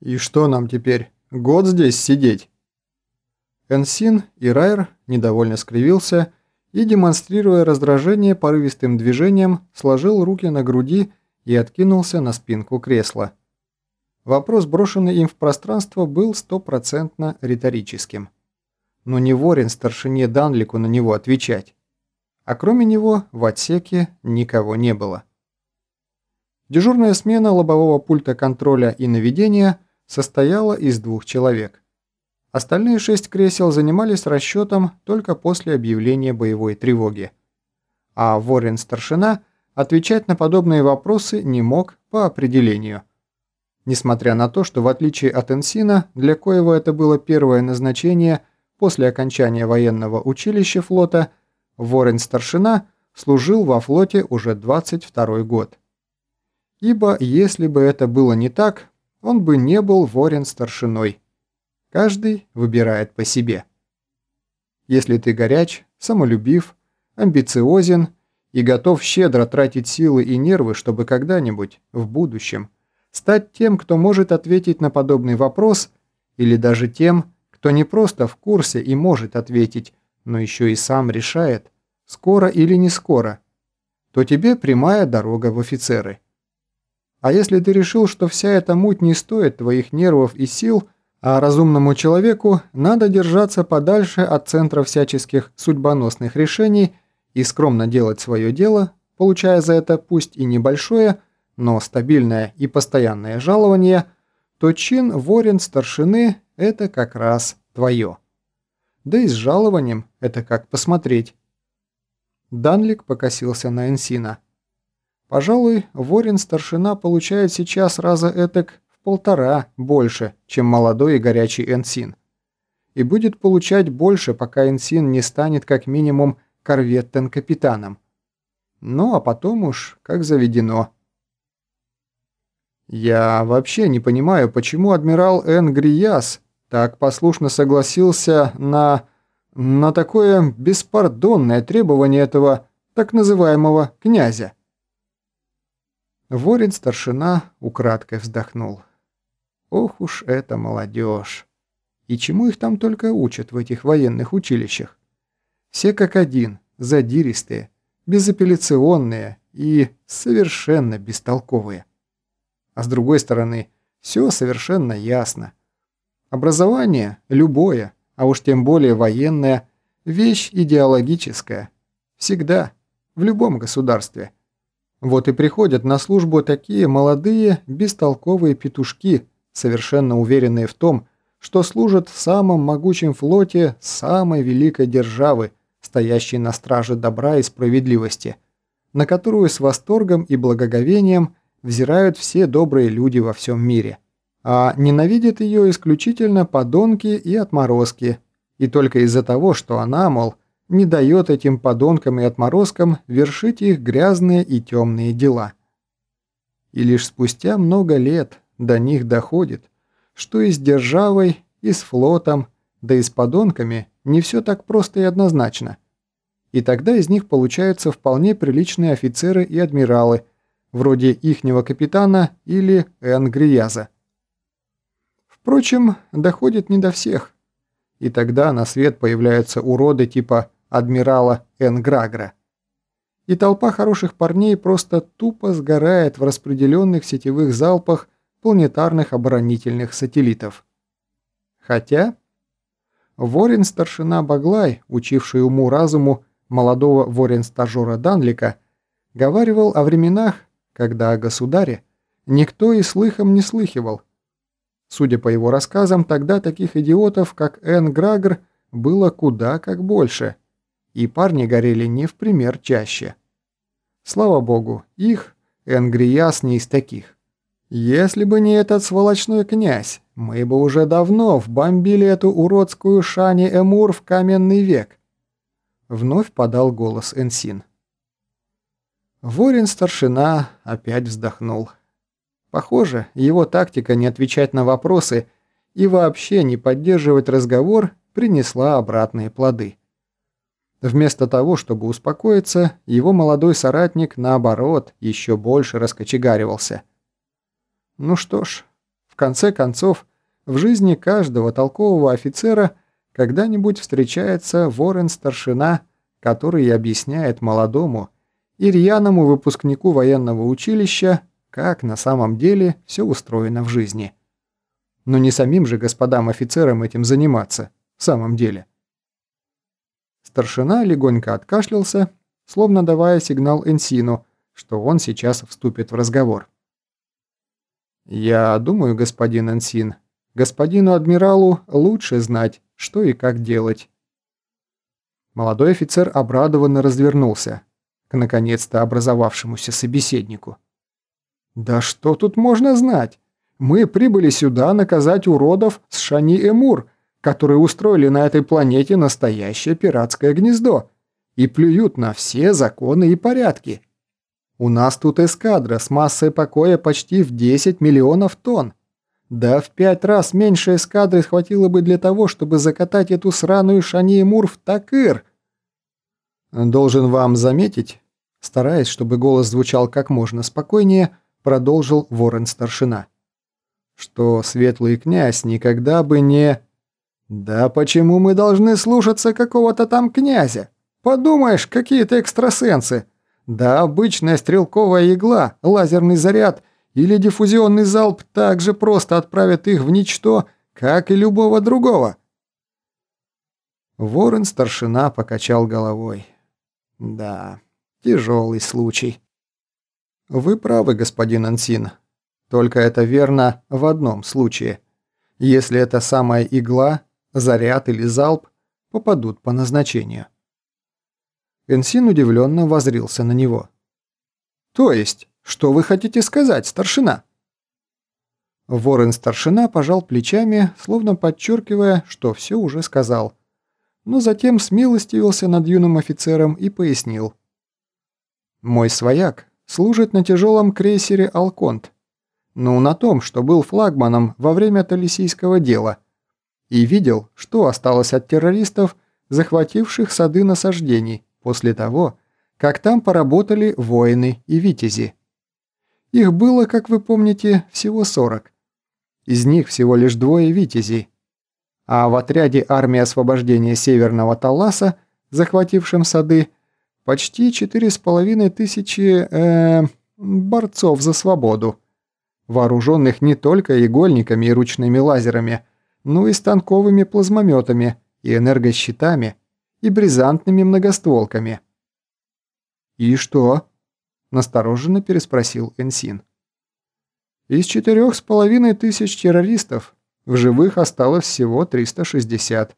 «И что нам теперь, год здесь сидеть?» Энсин и Райер недовольно скривился и, демонстрируя раздражение порывистым движением, сложил руки на груди и откинулся на спинку кресла. Вопрос, брошенный им в пространство, был стопроцентно риторическим. Но не ворен старшине Данлику на него отвечать. А кроме него в отсеке никого не было. Дежурная смена лобового пульта контроля и наведения состояла из двух человек. Остальные шесть кресел занимались расчетом только после объявления боевой тревоги. А Ворин-старшина отвечать на подобные вопросы не мог по определению. Несмотря на то, что в отличие от Энсина, для коего это было первое назначение после окончания военного училища флота, Ворин-старшина служил во флоте уже 22 год. Ибо если бы это было не так, он бы не был ворен старшиной. Каждый выбирает по себе. Если ты горяч, самолюбив, амбициозен и готов щедро тратить силы и нервы, чтобы когда-нибудь, в будущем, стать тем, кто может ответить на подобный вопрос, или даже тем, кто не просто в курсе и может ответить, но еще и сам решает, скоро или не скоро, то тебе прямая дорога в офицеры. А если ты решил, что вся эта муть не стоит твоих нервов и сил, а разумному человеку надо держаться подальше от центра всяческих судьбоносных решений и скромно делать свое дело, получая за это пусть и небольшое, но стабильное и постоянное жалование, то чин ворен старшины – это как раз твое. Да и с жалованием это как посмотреть. Данлик покосился на Энсина. Пожалуй, Ворин-старшина получает сейчас раза этак в полтора больше, чем молодой и горячий Энсин. И будет получать больше, пока Энсин не станет как минимум корветтен-капитаном. Ну, а потом уж как заведено. Я вообще не понимаю, почему адмирал Эн Грияс так послушно согласился на... на такое беспардонное требование этого так называемого князя. Ворин-старшина украдкой вздохнул. Ох уж эта молодежь! И чему их там только учат в этих военных училищах? Все как один, задиристые, безапелляционные и совершенно бестолковые. А с другой стороны, все совершенно ясно. Образование, любое, а уж тем более военное, вещь идеологическая. Всегда, в любом государстве – вот и приходят на службу такие молодые, бестолковые петушки, совершенно уверенные в том, что служат в самом могучем флоте самой великой державы, стоящей на страже добра и справедливости, на которую с восторгом и благоговением взирают все добрые люди во всем мире. А ненавидят ее исключительно подонки и отморозки, и только из-за того, что она, мол, не дает этим подонкам и отморозкам вершить их грязные и темные дела. И лишь спустя много лет до них доходит, что и с державой, и с флотом, да и с подонками не все так просто и однозначно. И тогда из них получаются вполне приличные офицеры и адмиралы, вроде ихнего капитана или Энгрияза. Впрочем, доходит не до всех. И тогда на свет появляются уроды типа адмирала Энграгра. И толпа хороших парней просто тупо сгорает в распределенных сетевых залпах планетарных оборонительных сателлитов. Хотя... Ворин-старшина Баглай, учивший уму-разуму молодого ворин-стажера Данлика, говаривал о временах, когда о государе никто и слыхом не слыхивал. Судя по его рассказам, тогда таких идиотов, как Эн Грагр, было куда как больше – и парни горели не в пример чаще. Слава богу, их Энгрияс не из таких. Если бы не этот сволочной князь, мы бы уже давно вбомбили эту уродскую Шани Эмур в каменный век. Вновь подал голос Энсин. Ворин-старшина опять вздохнул. Похоже, его тактика не отвечать на вопросы и вообще не поддерживать разговор принесла обратные плоды. Вместо того, чтобы успокоиться, его молодой соратник, наоборот, еще больше раскочегаривался. Ну что ж, в конце концов, в жизни каждого толкового офицера когда-нибудь встречается ворон-старшина, который объясняет молодому и рьяному выпускнику военного училища, как на самом деле все устроено в жизни. Но не самим же господам офицерам этим заниматься, в самом деле. Старшина легонько откашлялся, словно давая сигнал Энсину, что он сейчас вступит в разговор. «Я думаю, господин Энсин, господину адмиралу лучше знать, что и как делать». Молодой офицер обрадованно развернулся к наконец-то образовавшемуся собеседнику. «Да что тут можно знать? Мы прибыли сюда наказать уродов с Шани-Эмур, которые устроили на этой планете настоящее пиратское гнездо и плюют на все законы и порядки. У нас тут эскадра с массой покоя почти в 10 миллионов тонн. Да в пять раз меньше эскадры хватило бы для того, чтобы закатать эту сраную Шани-Эмур в Такыр. Должен вам заметить, стараясь, чтобы голос звучал как можно спокойнее, продолжил ворон-старшина, что светлый князь никогда бы не... «Да почему мы должны слушаться какого-то там князя? Подумаешь, какие-то экстрасенсы. Да обычная стрелковая игла, лазерный заряд или диффузионный залп так же просто отправят их в ничто, как и любого другого». Ворон-старшина покачал головой. «Да, тяжелый случай». «Вы правы, господин Ансин. Только это верно в одном случае. Если эта самая игла заряд или залп попадут по назначению. Энсин удивленно возрился на него. «То есть, что вы хотите сказать, старшина?» Ворон-старшина пожал плечами, словно подчеркивая, что все уже сказал. Но затем смилостивился над юным офицером и пояснил. «Мой свояк служит на тяжелом крейсере «Алконт». Ну, на том, что был флагманом во время Талисийского дела – и видел, что осталось от террористов, захвативших сады насаждений после того, как там поработали воины и витязи. Их было, как вы помните, всего 40. Из них всего лишь двое витязей. А в отряде армии освобождения Северного Таласа, захватившем сады, почти четыре с половиной тысячи э, борцов за свободу, вооруженных не только игольниками и ручными лазерами, ну и станковыми плазмометами, и энергощитами, и бризантными многостволками. «И что?» – настороженно переспросил Энсин. «Из четырех с половиной тысяч террористов в живых осталось всего 360.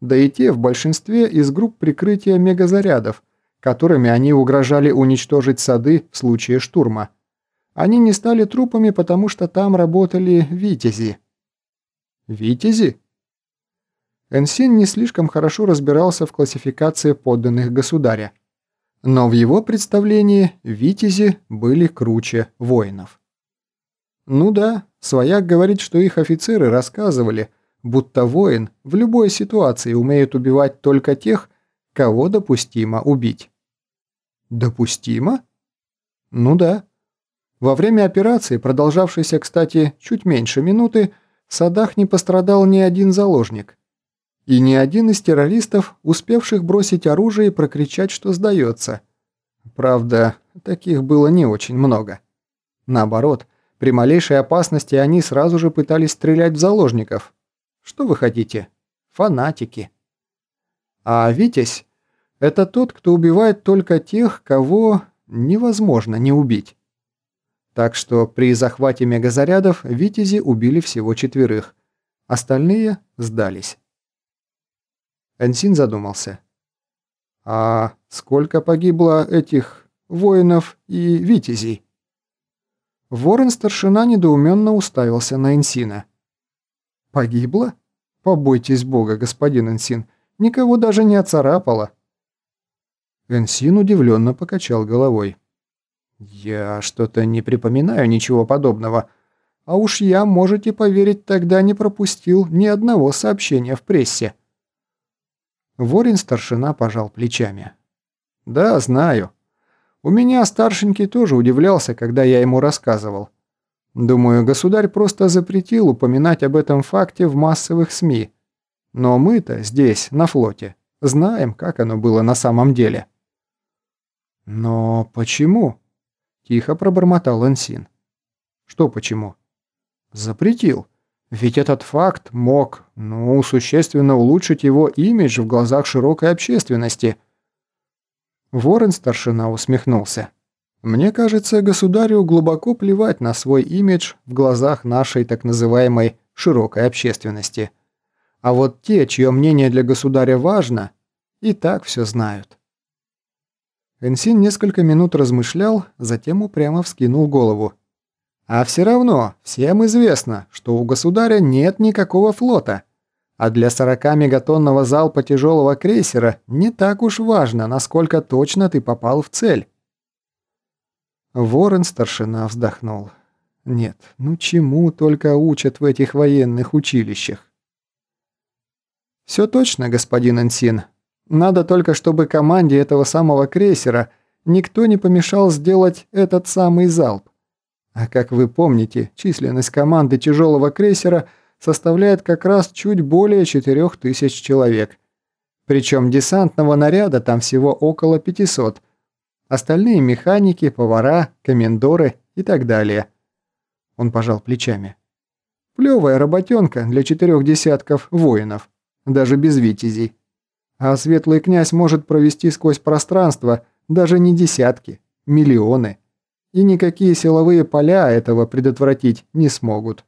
Да и те в большинстве из групп прикрытия мегазарядов, которыми они угрожали уничтожить сады в случае штурма. Они не стали трупами, потому что там работали «Витязи». Витязи? Энсин не слишком хорошо разбирался в классификации подданных государя. Но в его представлении витязи были круче воинов. Ну да, свояк говорит, что их офицеры рассказывали, будто воин в любой ситуации умеет убивать только тех, кого допустимо убить. Допустимо? Ну да. Во время операции, продолжавшейся, кстати, чуть меньше минуты, в садах не пострадал ни один заложник. И ни один из террористов, успевших бросить оружие и прокричать, что сдается. Правда, таких было не очень много. Наоборот, при малейшей опасности они сразу же пытались стрелять в заложников. Что вы хотите? Фанатики. А Витязь – это тот, кто убивает только тех, кого невозможно не убить. Так что при захвате мегазарядов «Витязи» убили всего четверых. Остальные сдались. Энсин задумался. «А сколько погибло этих воинов и витязей?» Ворон-старшина недоуменно уставился на Энсина. «Погибло? Побойтесь бога, господин Энсин, никого даже не оцарапало». Энсин удивленно покачал головой. «Я что-то не припоминаю ничего подобного. А уж я, можете поверить, тогда не пропустил ни одного сообщения в прессе». Ворин-старшина пожал плечами. «Да, знаю. У меня старшенький тоже удивлялся, когда я ему рассказывал. Думаю, государь просто запретил упоминать об этом факте в массовых СМИ. Но мы-то здесь, на флоте, знаем, как оно было на самом деле». «Но почему?» – тихо пробормотал Энсин. «Что почему?» «Запретил. Ведь этот факт мог, ну, существенно улучшить его имидж в глазах широкой общественности». Ворон-старшина усмехнулся. «Мне кажется, государю глубоко плевать на свой имидж в глазах нашей так называемой широкой общественности. А вот те, чье мнение для государя важно, и так все знают». Энсин несколько минут размышлял, затем упрямо вскинул голову. «А все равно, всем известно, что у государя нет никакого флота. А для 40-мегатонного залпа тяжелого крейсера не так уж важно, насколько точно ты попал в цель». Ворон-старшина вздохнул. «Нет, ну чему только учат в этих военных училищах?» «Все точно, господин Энсин», надо только, чтобы команде этого самого крейсера никто не помешал сделать этот самый залп. А как вы помните, численность команды тяжелого крейсера составляет как раз чуть более 4000 человек. Причем десантного наряда там всего около 500. Остальные механики, повара, комендоры и так далее. Он пожал плечами. Плевая работенка для четырех десятков воинов, даже без витязей. А светлый князь может провести сквозь пространство даже не десятки, миллионы. И никакие силовые поля этого предотвратить не смогут.